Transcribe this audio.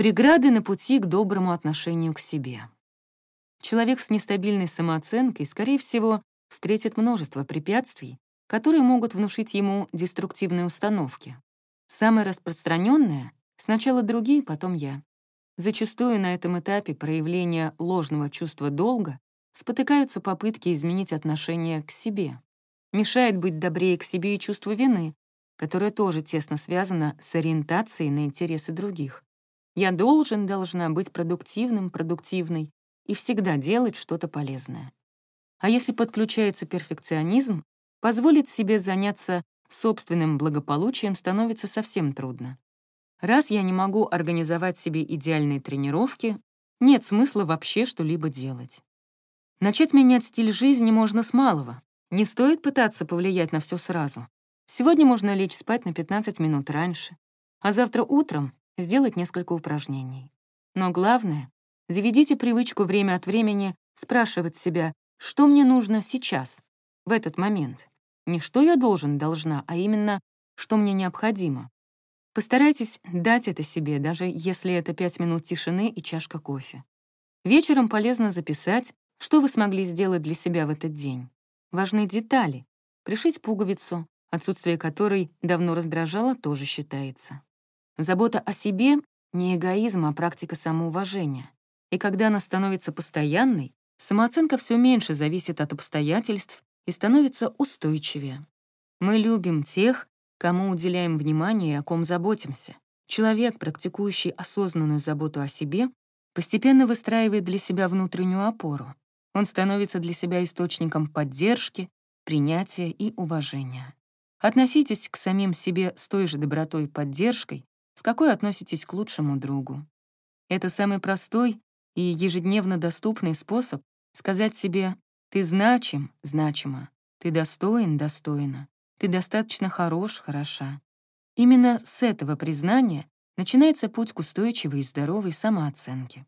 Преграды на пути к доброму отношению к себе. Человек с нестабильной самооценкой, скорее всего, встретит множество препятствий, которые могут внушить ему деструктивные установки. Самое распространенное — сначала другие, потом я. Зачастую на этом этапе проявления ложного чувства долга спотыкаются попытки изменить отношение к себе. Мешает быть добрее к себе и чувство вины, которое тоже тесно связано с ориентацией на интересы других. Я должен, должна быть продуктивным, продуктивной и всегда делать что-то полезное. А если подключается перфекционизм, позволить себе заняться собственным благополучием становится совсем трудно. Раз я не могу организовать себе идеальные тренировки, нет смысла вообще что-либо делать. Начать менять стиль жизни можно с малого. Не стоит пытаться повлиять на все сразу. Сегодня можно лечь спать на 15 минут раньше, а завтра утром сделать несколько упражнений. Но главное, заведите привычку время от времени спрашивать себя, что мне нужно сейчас, в этот момент. Не что я должен, должна, а именно, что мне необходимо. Постарайтесь дать это себе, даже если это пять минут тишины и чашка кофе. Вечером полезно записать, что вы смогли сделать для себя в этот день. Важны детали. Пришить пуговицу, отсутствие которой давно раздражало, тоже считается. Забота о себе — не эгоизм, а практика самоуважения. И когда она становится постоянной, самооценка все меньше зависит от обстоятельств и становится устойчивее. Мы любим тех, кому уделяем внимание и о ком заботимся. Человек, практикующий осознанную заботу о себе, постепенно выстраивает для себя внутреннюю опору. Он становится для себя источником поддержки, принятия и уважения. Относитесь к самим себе с той же добротой и поддержкой, с какой относитесь к лучшему другу. Это самый простой и ежедневно доступный способ сказать себе «ты значим, значима», «ты достоин, достойна», ты достаточно хорош, хороша. Именно с этого признания начинается путь к устойчивой и здоровой самооценке.